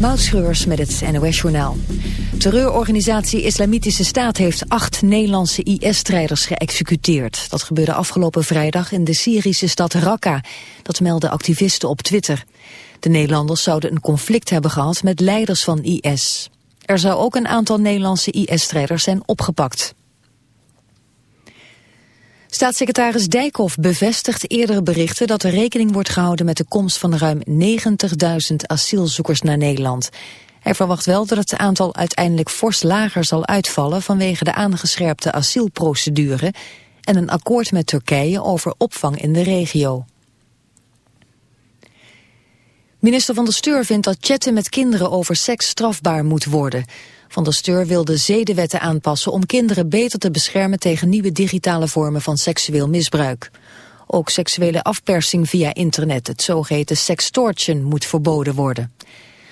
Moutschreurs met het NOS-journaal. Terreurorganisatie Islamitische Staat heeft acht Nederlandse IS-strijders geëxecuteerd. Dat gebeurde afgelopen vrijdag in de Syrische stad Raqqa. Dat melden activisten op Twitter. De Nederlanders zouden een conflict hebben gehad met leiders van IS. Er zou ook een aantal Nederlandse IS-strijders zijn opgepakt. Staatssecretaris Dijkhoff bevestigt eerdere berichten dat er rekening wordt gehouden met de komst van ruim 90.000 asielzoekers naar Nederland. Hij verwacht wel dat het aantal uiteindelijk fors lager zal uitvallen vanwege de aangescherpte asielprocedure en een akkoord met Turkije over opvang in de regio. Minister van de Steur vindt dat chatten met kinderen over seks strafbaar moet worden. Van der Steur wil de zedenwetten aanpassen om kinderen beter te beschermen tegen nieuwe digitale vormen van seksueel misbruik. Ook seksuele afpersing via internet, het zogeheten sextortion, moet verboden worden.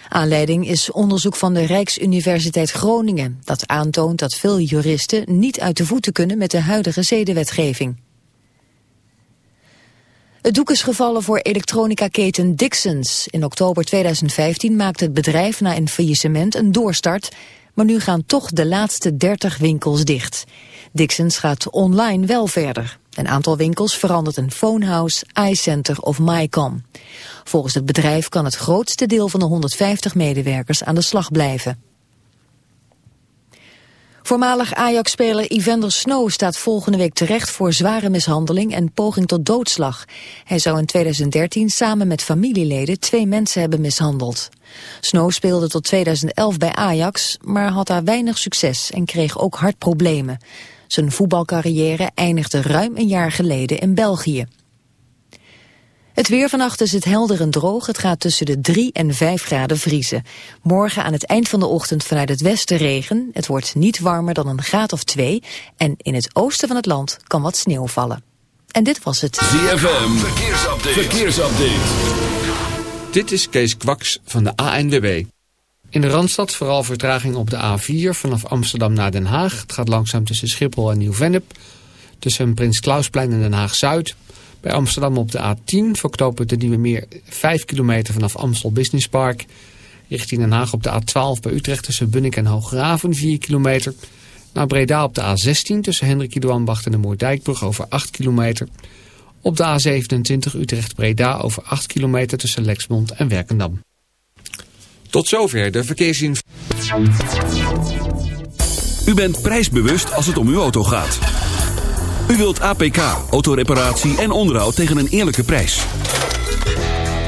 Aanleiding is onderzoek van de Rijksuniversiteit Groningen... dat aantoont dat veel juristen niet uit de voeten kunnen met de huidige zedenwetgeving. Het doek is gevallen voor elektronica-keten Dixons. In oktober 2015 maakte het bedrijf na een faillissement een doorstart... maar nu gaan toch de laatste 30 winkels dicht. Dixons gaat online wel verder. Een aantal winkels verandert een Phonehouse, iCenter of MyCom. Volgens het bedrijf kan het grootste deel van de 150 medewerkers aan de slag blijven. Voormalig Ajax-speler Evander Snow staat volgende week terecht voor zware mishandeling en poging tot doodslag. Hij zou in 2013 samen met familieleden twee mensen hebben mishandeld. Snow speelde tot 2011 bij Ajax, maar had daar weinig succes en kreeg ook hartproblemen. Zijn voetbalcarrière eindigde ruim een jaar geleden in België. Het weer vannacht is het helder en droog. Het gaat tussen de 3 en 5 graden vriezen. Morgen aan het eind van de ochtend vanuit het westen regen. Het wordt niet warmer dan een graad of 2. En in het oosten van het land kan wat sneeuw vallen. En dit was het. ZFM, verkeersupdate. verkeersupdate. Dit is Kees Kwaks van de ANWB. In de Randstad vooral vertraging op de A4 vanaf Amsterdam naar Den Haag. Het gaat langzaam tussen Schiphol en Nieuw-Vennep. Tussen Prins Klausplein en Den Haag-Zuid... Bij Amsterdam op de A10 verknopen de Nieuwe Meer 5 kilometer vanaf Amstel Business Park. Richting Den Haag op de A12 bij Utrecht tussen Bunnik en Hoograven 4 kilometer. Naar Breda op de A16 tussen Hendrik Idoambacht en de Moerdijkbrug over 8 kilometer. Op de A27 Utrecht-Breda over 8 kilometer tussen Lexmond en Werkendam. Tot zover de verkeersinformatie. U bent prijsbewust als het om uw auto gaat. U wilt APK, autoreparatie en onderhoud tegen een eerlijke prijs.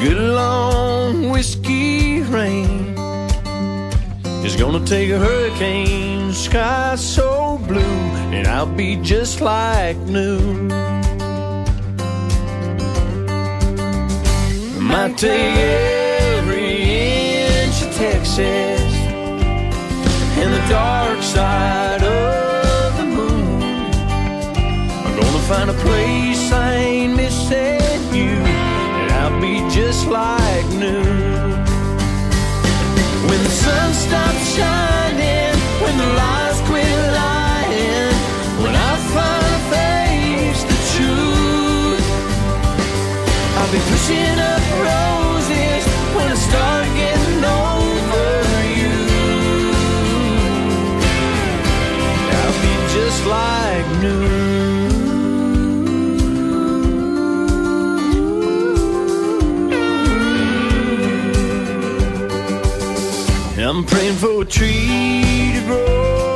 Good long whiskey rain. is gonna take a hurricane, sky so blue, and I'll be just like new. Might take every inch of Texas and the dark side of the moon. I'm gonna find a place I ain't missing you, might be just like new. When the sun stops shining, when the lies quit lying, when I finally face the truth, I'll be pushing up roses when I start getting over you. I'll be just like new. I'm praying for a tree to grow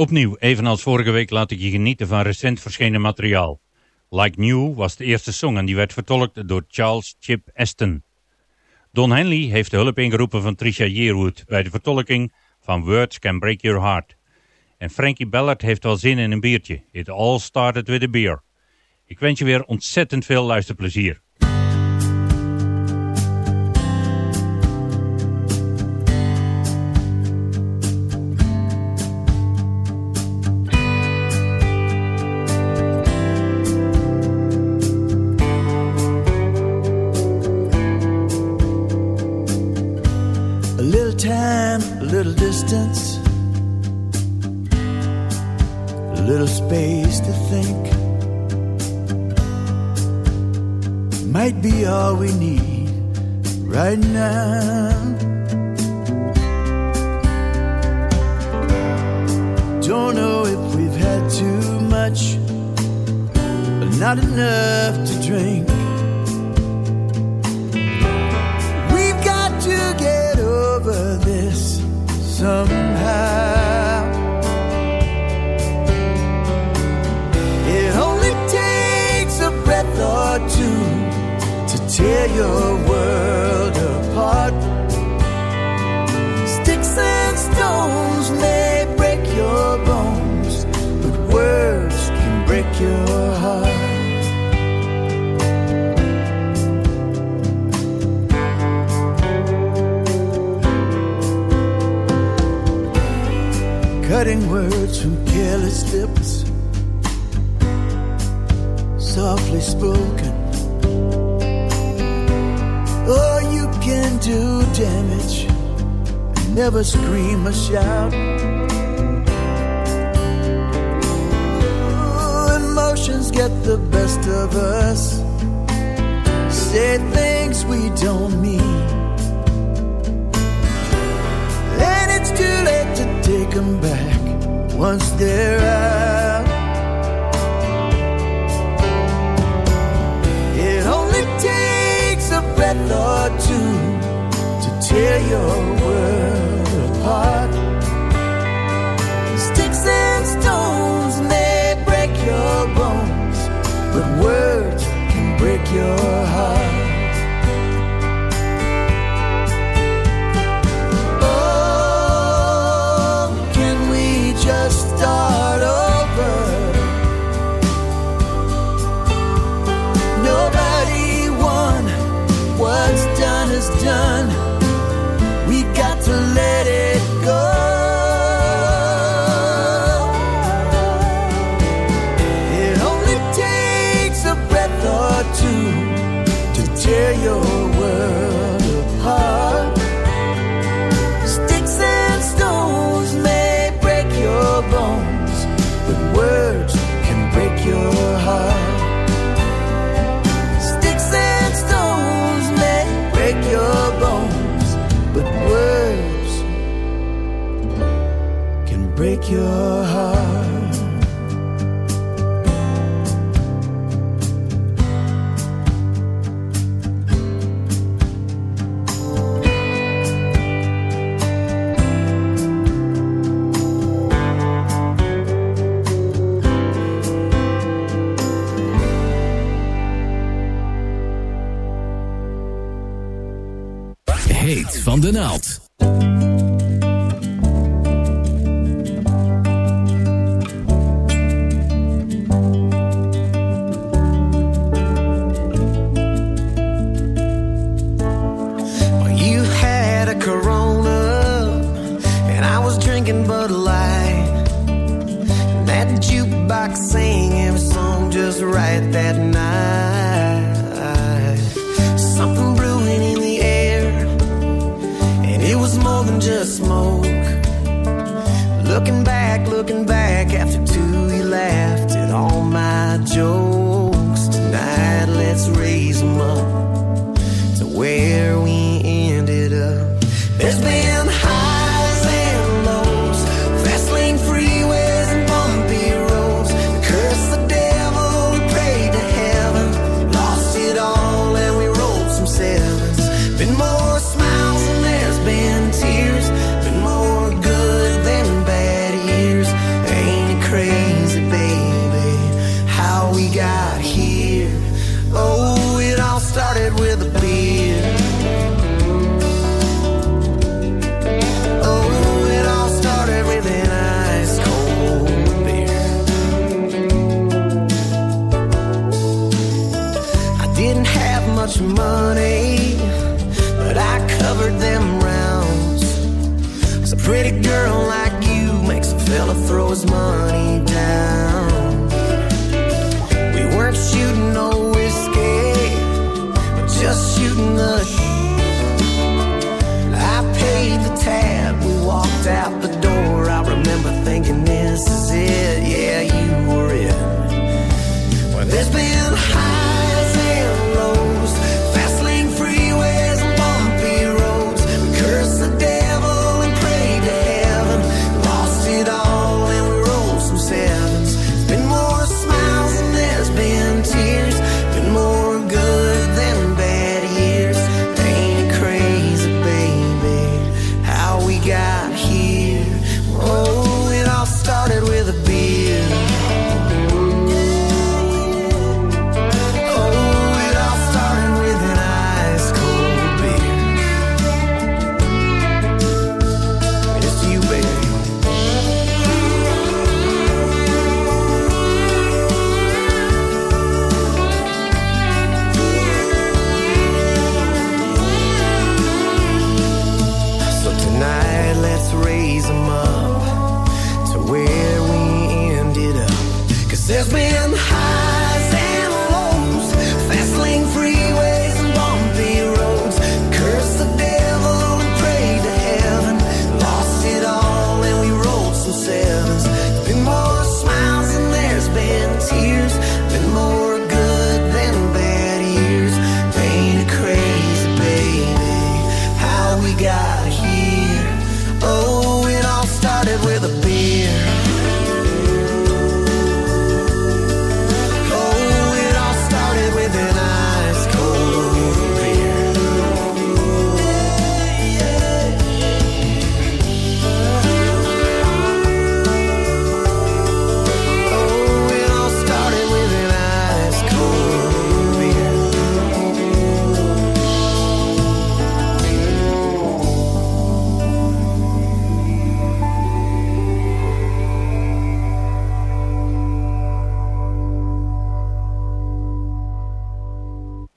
Opnieuw, evenals vorige week, laat ik je genieten van recent verschenen materiaal. Like New was de eerste song en die werd vertolkt door Charles Chip Aston. Don Henley heeft de hulp ingeroepen van Trisha Yearwood bij de vertolking van Words Can Break Your Heart. En Frankie Ballard heeft wel zin in een biertje. It all started with a beer. Ik wens je weer ontzettend veel luisterplezier. Get the best of us, say things we don't mean. And it's too late to take them back once they're out. It only takes a breath or two to tear your world apart. Sticks and stones but words can break your heart. heet van de naald.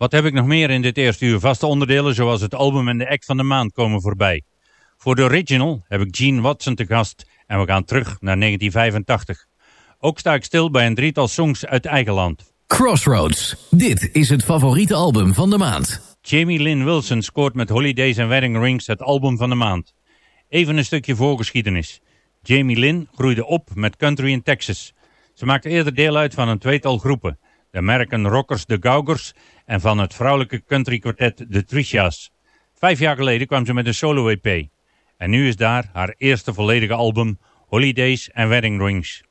Wat heb ik nog meer in dit eerste uur? Vaste onderdelen zoals het album en de act van de maand komen voorbij. Voor de original heb ik Gene Watson te gast en we gaan terug naar 1985. Ook sta ik stil bij een drietal songs uit eigen land. Crossroads. Dit is het favoriete album van de maand. Jamie Lynn Wilson scoort met Holidays and Wedding Rings het album van de maand. Even een stukje voorgeschiedenis. Jamie Lynn groeide op met country in Texas. Ze maakte eerder deel uit van een tweetal groepen de American rockers de Gaugers en van het vrouwelijke country Quartet de Tricias. Vijf jaar geleden kwam ze met een solo-EP. En nu is daar haar eerste volledige album Holidays and Wedding Rings.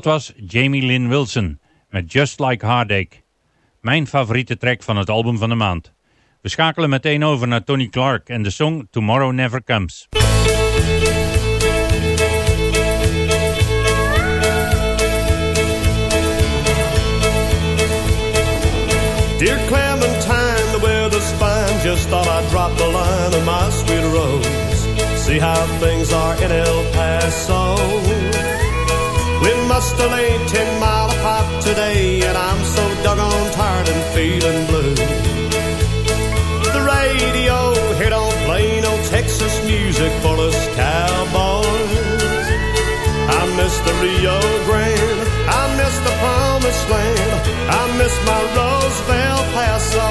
Dat was Jamie Lynn Wilson met Just Like Heartache. Mijn favoriete track van het album van de maand. We schakelen meteen over naar Tony Clark en de song Tomorrow Never Comes. Dear Clementine, the weather's fine. Just thought I'd drop the line of my sweet rose. See how things are in El Paso. We must have laid ten mile apart today, and I'm so doggone tired and feeling blue. The radio here don't play no Texas music for us cowboys. I miss the Rio Grande. I miss the promised land. I miss my Roseville Paso.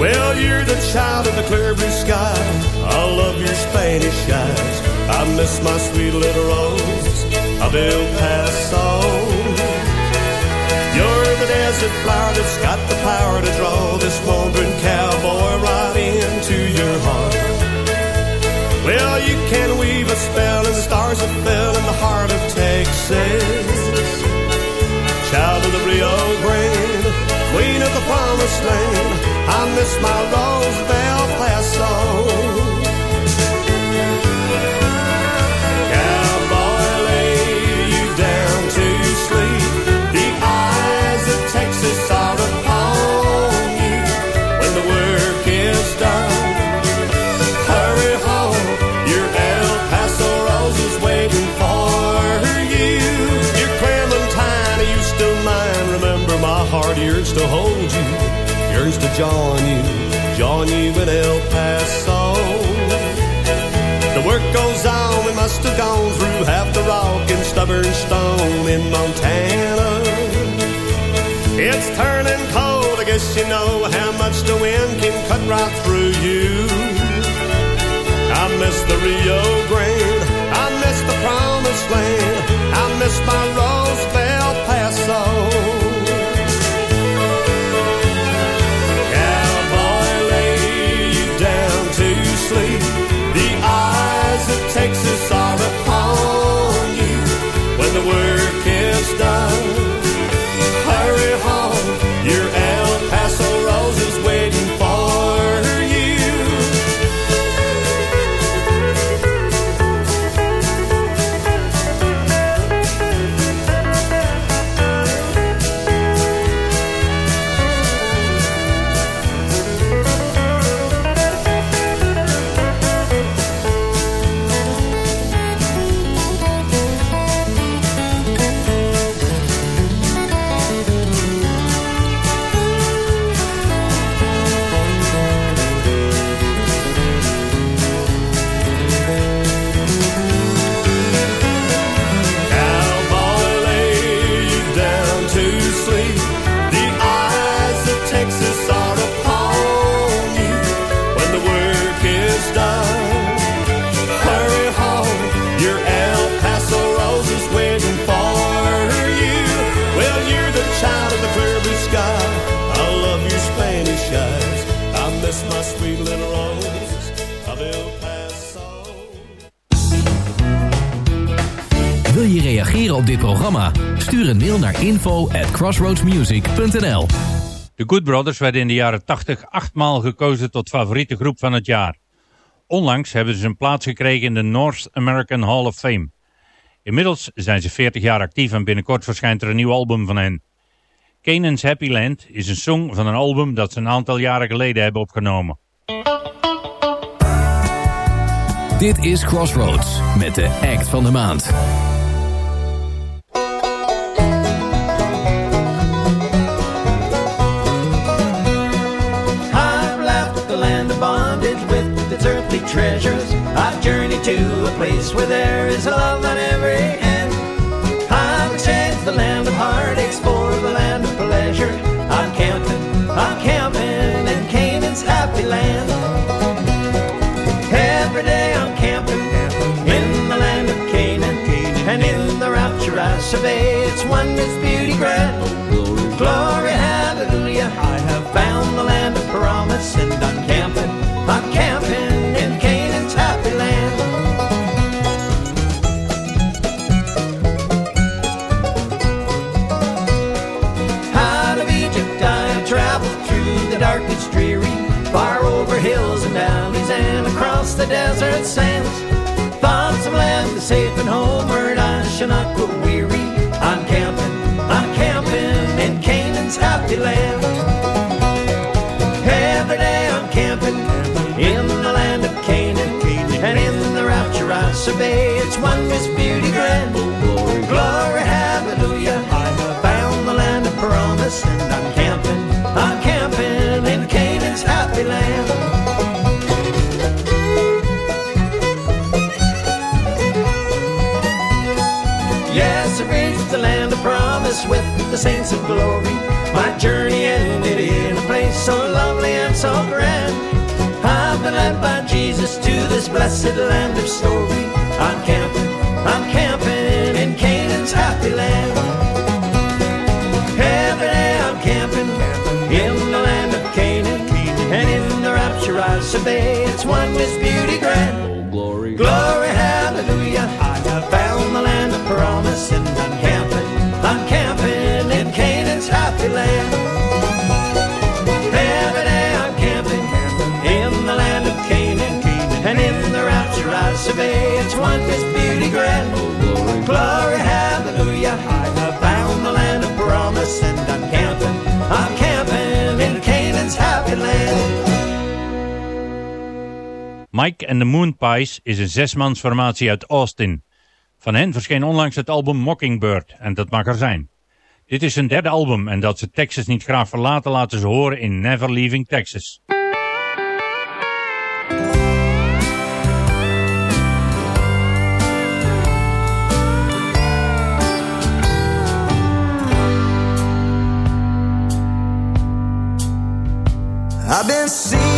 Well, you're the child of the clear blue sky. I love your Spanish eyes. I miss my sweet little rose of El Paso. You're the desert flower that's got the power to draw this wandering cowboy right into your heart. Well, you can weave a spell and the stars that fell in the heart of Texas. Child of the Rio Grande, queen of the promised land. I miss my Rose join you in El Paso. The work goes on, we must have gone through half the rock and stubborn stone in Montana. It's turning cold, I guess you know how much the wind can cut right through you. I miss the Rio Grande, I miss the promised land, I miss my Rose Bel Paso. Sleep. Mail naar info at crossroadsmusic.nl De Good Brothers werden in de jaren 80 achtmaal gekozen tot favoriete groep van het jaar. Onlangs hebben ze een plaats gekregen in de North American Hall of Fame. Inmiddels zijn ze 40 jaar actief en binnenkort verschijnt er een nieuw album van hen. Canaan's Happy Land is een song van een album dat ze een aantal jaren geleden hebben opgenomen. Dit is Crossroads met de act van de maand. I've journeyed to a place where there is love on every hand. I've exchanged the land of heartaches for the land of pleasure. I'm camping, I'm camping in Canaan's happy land. Every day I'm camping in the land of Canaan, and in the rapture I survey its wondrous beauty grand. Glory, happy land. Every day I'm camping in the land of Canaan, and in the rapture I survey its wondrous beauty grand. Glory, hallelujah! I have found the land of promise, and I'm camping, I'm camping in Canaan's happy land. Yes, I reached the land of promise with the saints of glory. My journey ended in a place so lovely and so grand. I've been led by Jesus to this blessed land of story. I'm camping, I'm camping in Canaan's happy land. Every day eh, I'm camping in the land of Canaan, and in the rapture I survey its wondrous beauty grand. want this beauty grand. Glory, hallelujah. I have found the land of promise and I'm camping. I'm camping in Canaan's happy land. Mike and the Moonpies is een zesmansformatie uit Austin. Van hen verscheen onlangs het album Mockingbird en dat mag er zijn. Dit is hun derde album en dat ze Texas niet graag verlaten laten ze horen in Never Leaving Texas. see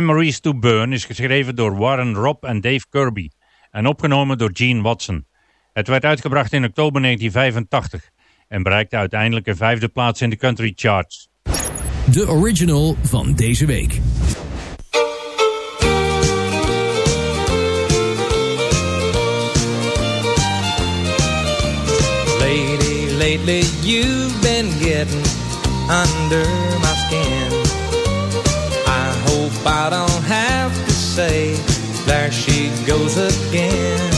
Memories to Burn is geschreven door Warren Robb en Dave Kirby en opgenomen door Gene Watson. Het werd uitgebracht in oktober 1985 en bereikte uiteindelijk een vijfde plaats in de country charts. De original van deze week. Lady, lately you've been getting under my skin hope I don't have to say, there she goes again.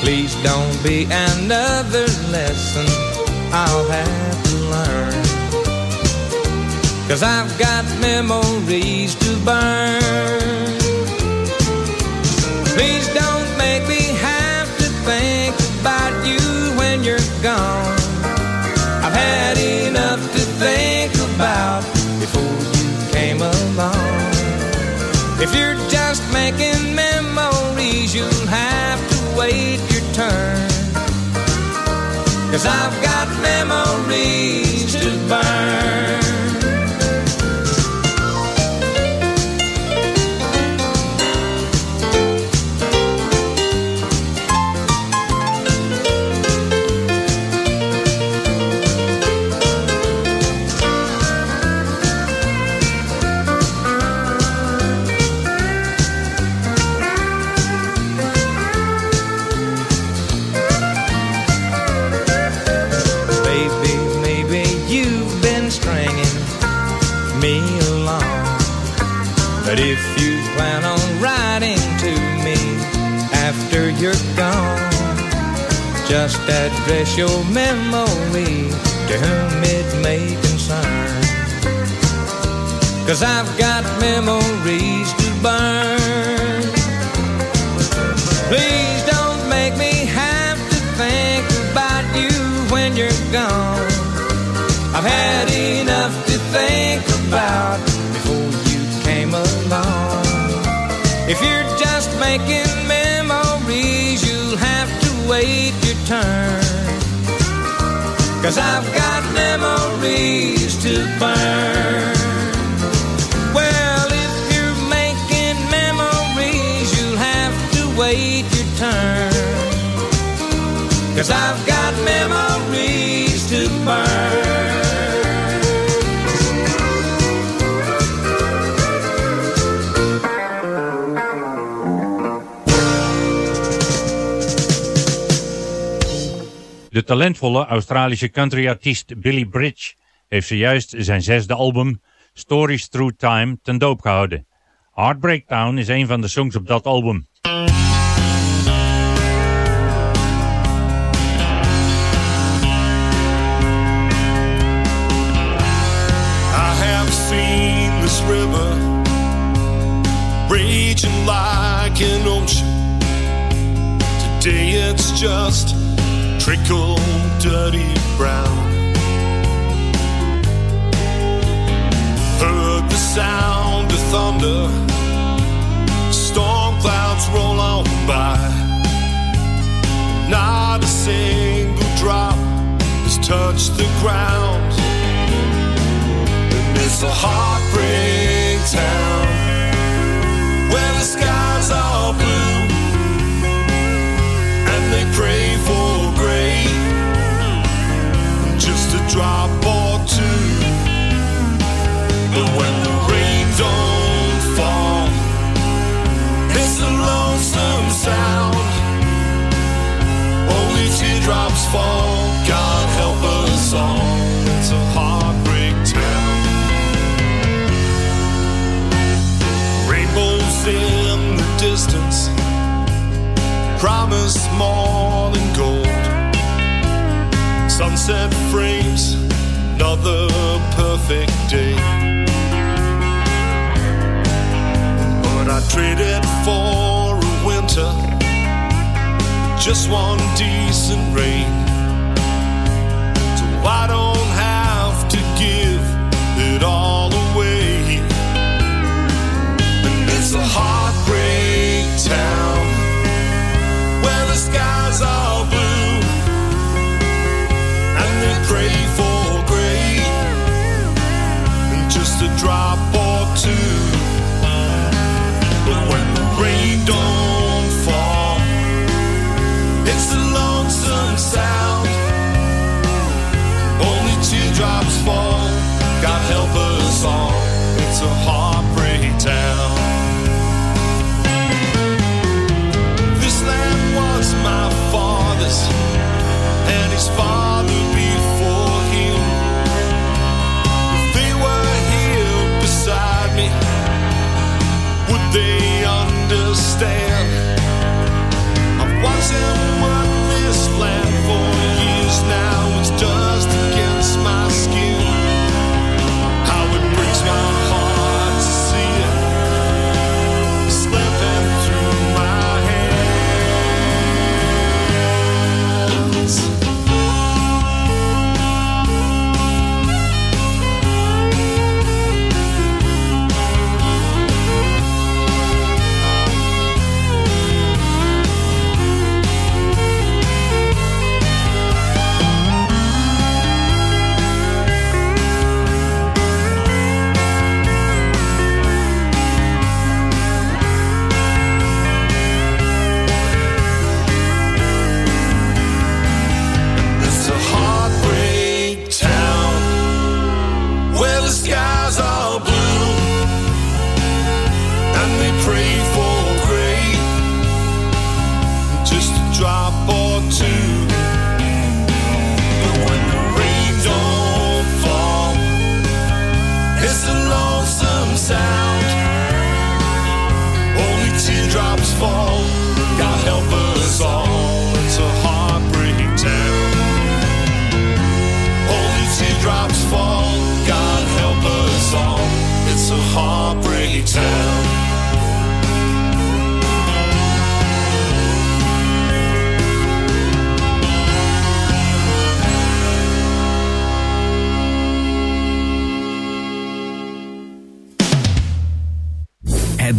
Please don't be another lesson I'll have to learn. Cause I've got memories to burn. Please don't Cause I've got address your memory to whom it may concern. Cause I've got memories to burn. Please don't make me have to think about you when you're gone. I've had enough to think about before you came along. If you're just making memories, you'll have to wait. Cause I've got memories to burn. Well, if you're making memories, you'll have to wait your turn. Cause I've got De talentvolle Australische countryartiest Billy Bridge heeft zojuist zijn zesde album Stories Through Time ten doop gehouden. Heartbreak Town is een van de songs op dat album. River raging like an ocean. Today it's just trickle dirty brown. Heard the sound of thunder, storm clouds roll on by. Not a single drop has touched the ground. And it's a heartbreak town where the skies drop or two. But when the rain don't fall, it's a lonesome sound. Only teardrops fall. God help us all. It's a heartbreak town. Rainbows in the distance promise more than gold. Sunset frames another perfect day. But I trade it for a winter, just one decent rain. So I don't have to give it all away. And it's a heartbreak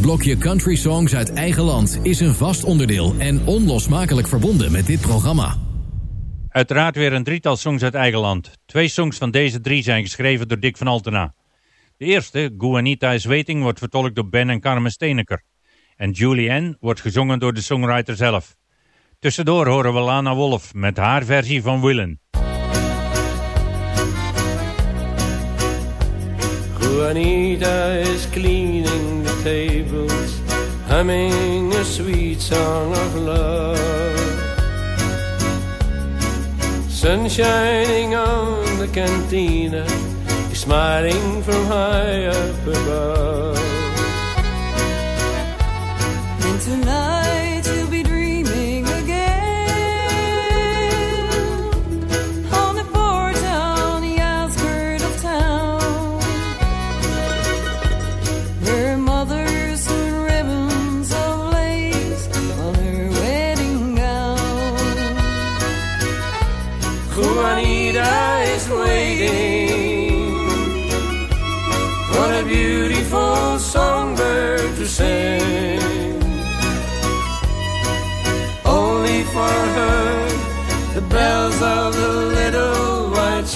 blokje country songs uit eigen land is een vast onderdeel en onlosmakelijk verbonden met dit programma. Uiteraard weer een drietal songs uit eigen land. Twee songs van deze drie zijn geschreven door Dick van Altena. De eerste, Guanita is Waiting, wordt vertolkt door Ben en Carmen Steeneker. En Julianne wordt gezongen door de songwriter zelf. Tussendoor horen we Lana Wolf met haar versie van Willen. Juanita is the tables, humming a sweet song of love. Sun shining on the cantina, you're smiling from high up above. And tonight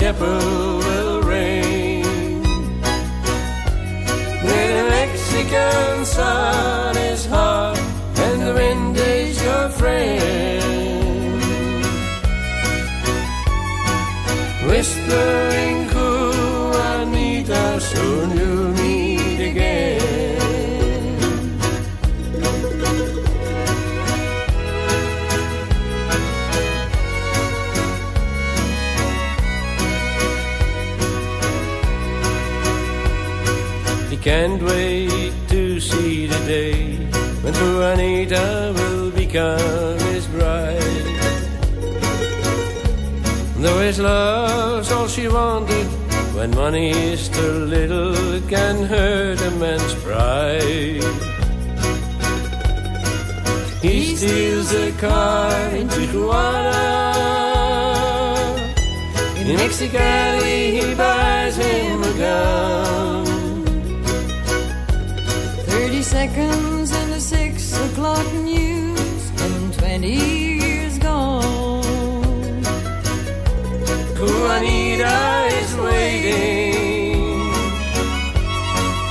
chapel will. Where the Mexican sun is hot and the wind is your friend. Whispering can't wait to see the day when Juanita will become his bride. Though his love's all she wanted, when money is too little, it can hurt a man's pride. He steals a car in Tijuana. In Mexicali, he buys him a gun. 30 seconds in the six o'clock news and 20 years gone. Juanita is waiting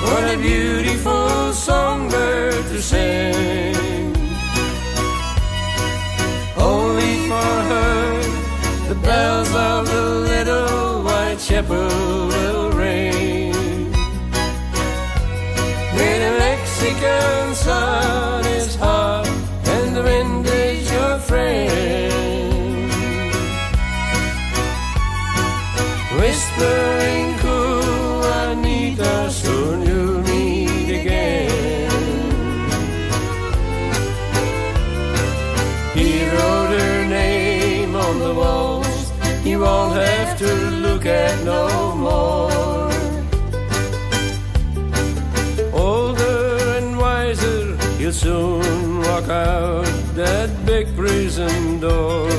for a beautiful songbird to sing. Only for her, the bells of the little white chapel Mexican sun is hot and the wind is your friend. Whispering soon walk out that big prison door.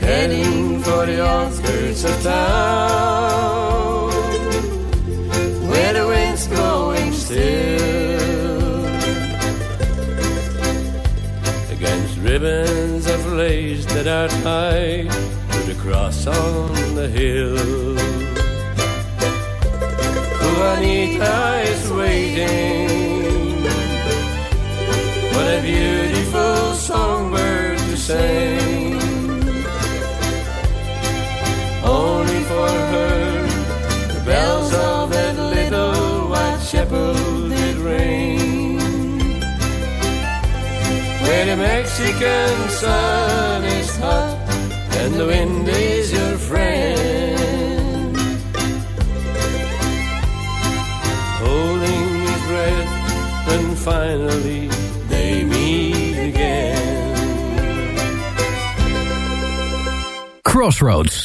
Heading for the outskirts of town, where the wind's blowing still. Against ribbons of lace that are tied to the cross on the hill. Juanita is waiting. What a beautiful songbird to sing. Only for her The bells of that little white chapel did ring. Where the Mexican sun is hot And the wind is your friend finally they meet again. Crossroads.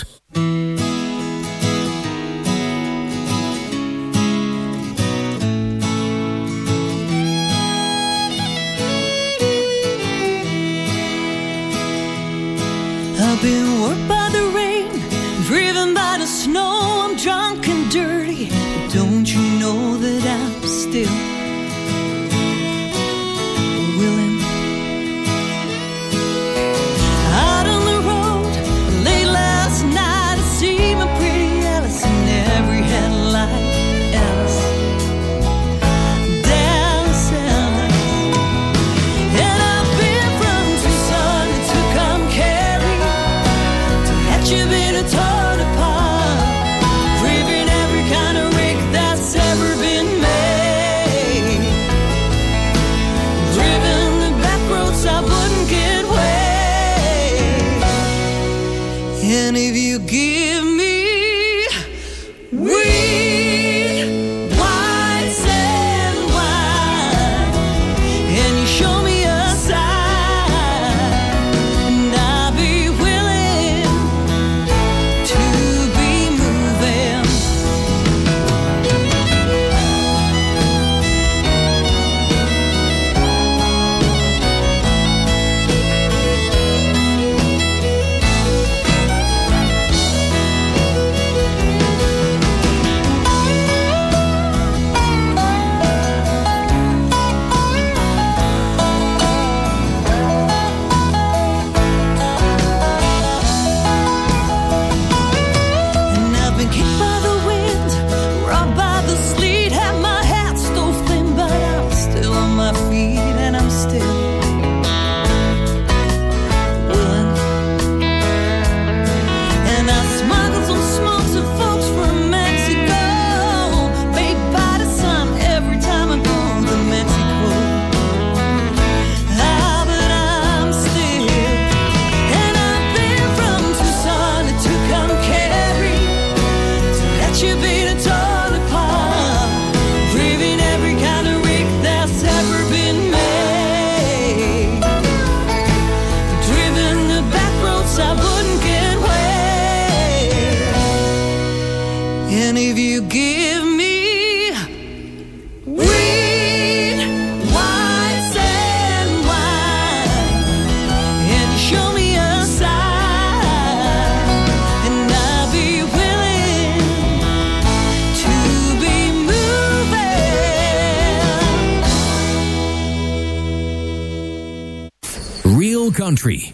country.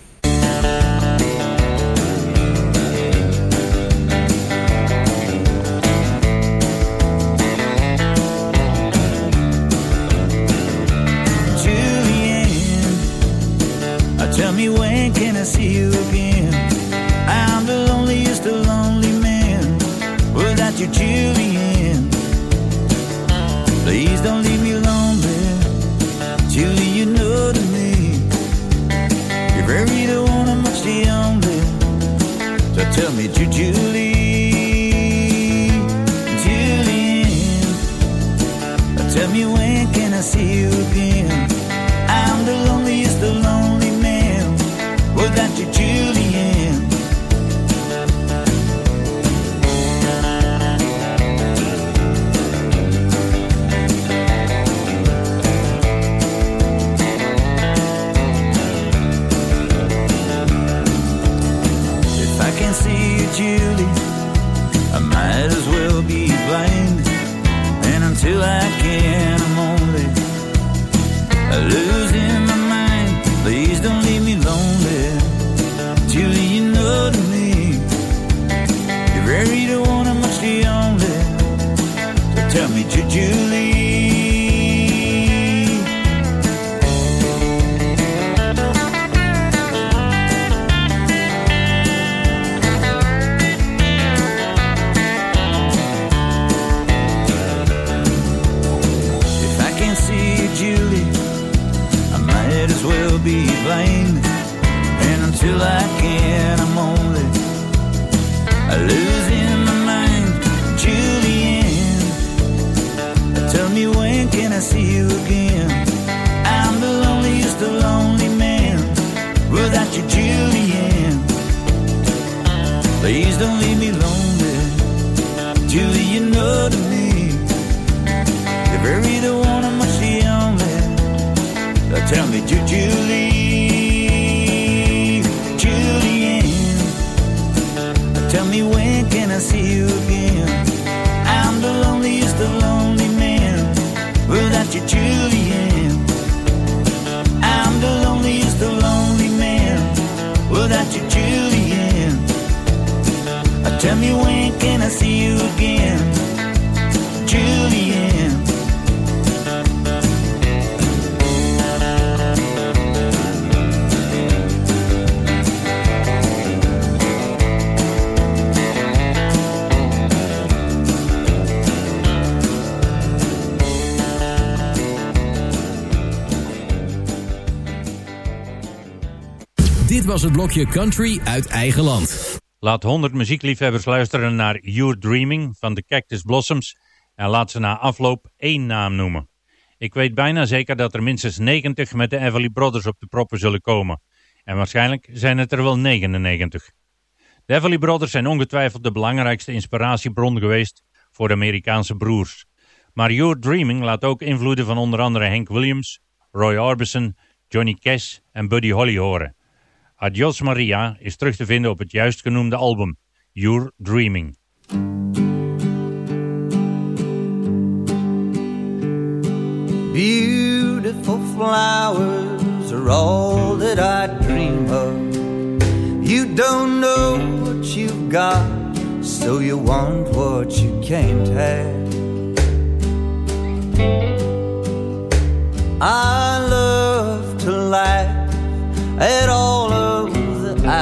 might as well be blamed, And until I can, I'm only losing my mind. Julianne, tell me when can I see you again? I'm the loneliest of lonely men without you, Julianne. Please don't leave me lonely. Julie, you know to me, you're buried away Tell me, did you leave Julian? Tell me, when can I see you again? I'm the loneliest of lonely men without you, Julian. I'm the loneliest of lonely men without you, Julian. Tell me, when can I see you again? Was het blokje Country uit eigen land. Laat 100 muziekliefhebbers luisteren naar You're Dreaming van de Cactus Blossoms en laat ze na afloop één naam noemen. Ik weet bijna zeker dat er minstens 90 met de Everly Brothers op de proppen zullen komen. En waarschijnlijk zijn het er wel 99. De Everly Brothers zijn ongetwijfeld de belangrijkste inspiratiebron geweest voor de Amerikaanse broers. Maar You're Dreaming laat ook invloeden van onder andere Hank Williams, Roy Orbison, Johnny Cash en Buddy Holly horen. Adios Maria is terug te vinden op het juist genoemde album, You're Dreaming. Beautiful flowers are all that I dream of. You don't know what you've got, so you want what you can't have. I love to laugh at all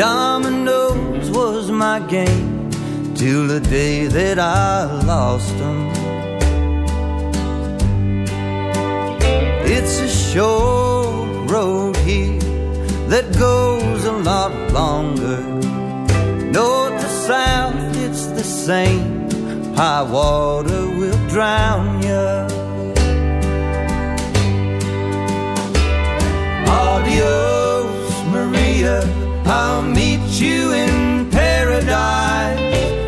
Dominoes was my game till the day that I lost them. It's a short road here that goes a lot longer. North to south, it's the same. High water will drown you. Adios, Maria. I'll meet you in paradise.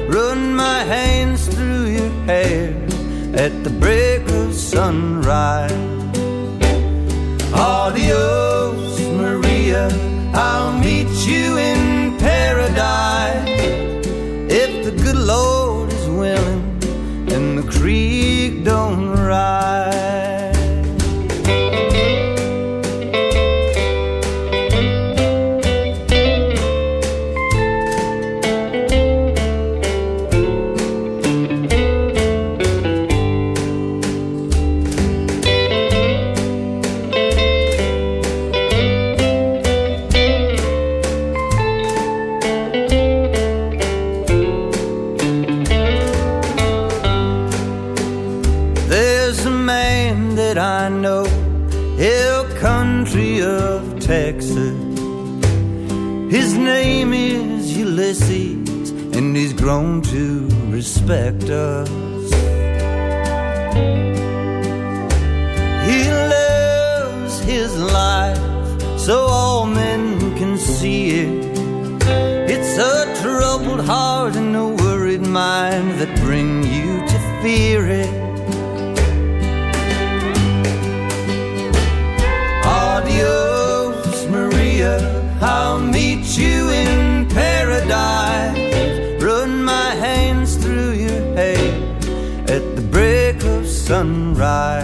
Run my hands through your hair at the break of sunrise. Adios, Maria. I'll meet you in respect us. He lives his life so all men can see it. It's a troubled heart and a worried mind that bring you to fear it. Sunrise.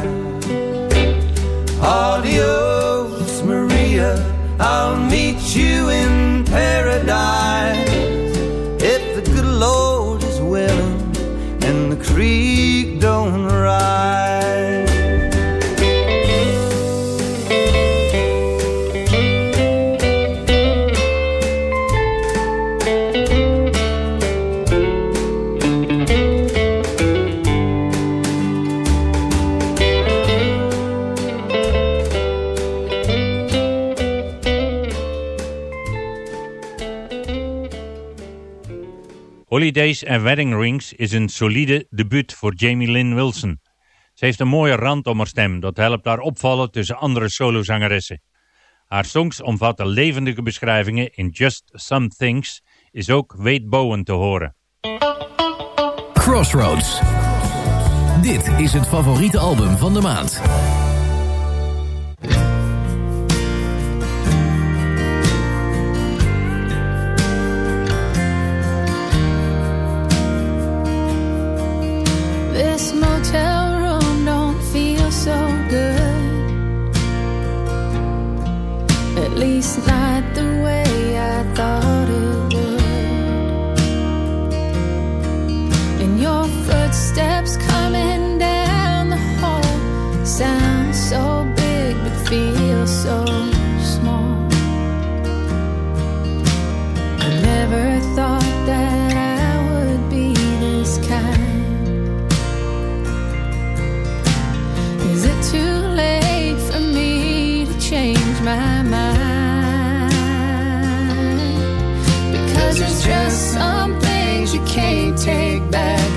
Holidays and Wedding Rings is een solide debuut voor Jamie Lynn Wilson. Ze heeft een mooie rand om haar stem, dat helpt haar opvallen tussen andere solozangeressen. Haar songs omvatten levendige beschrijvingen in Just Some Things, is ook Wade Bowen te horen. Crossroads. Dit is het favoriete album van de maand. This motel room don't feel so good. At least not the just some things you can't take back.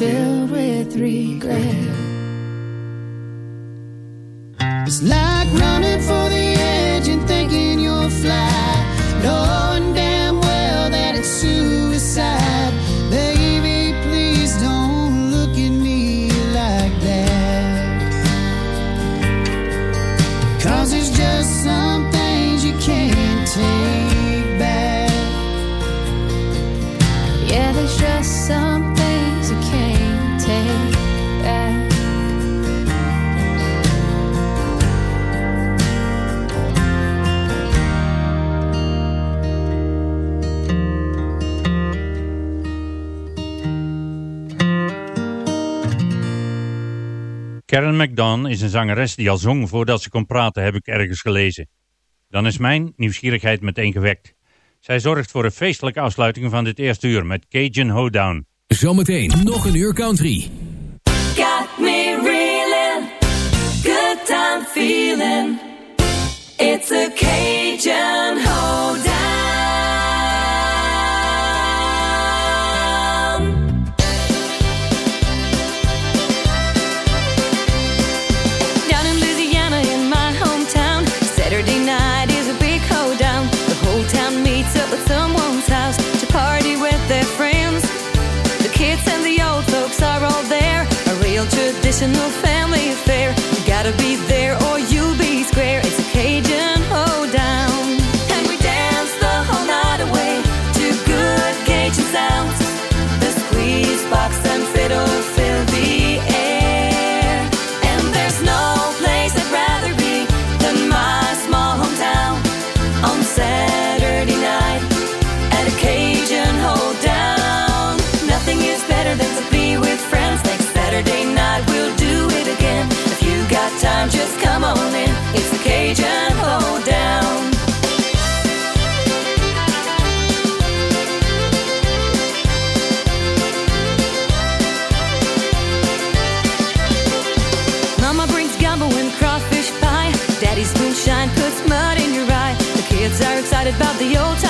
filled with regret. McDon is een zangeres die al zong voordat ze kon praten, heb ik ergens gelezen. Dan is mijn nieuwsgierigheid meteen gewekt. Zij zorgt voor een feestelijke afsluiting van dit eerste uur met Cajun Hoedown. Zometeen nog een uur country. Got me reeling, good time feeling. It's a Cajun Hoedown. emotional family about the old time.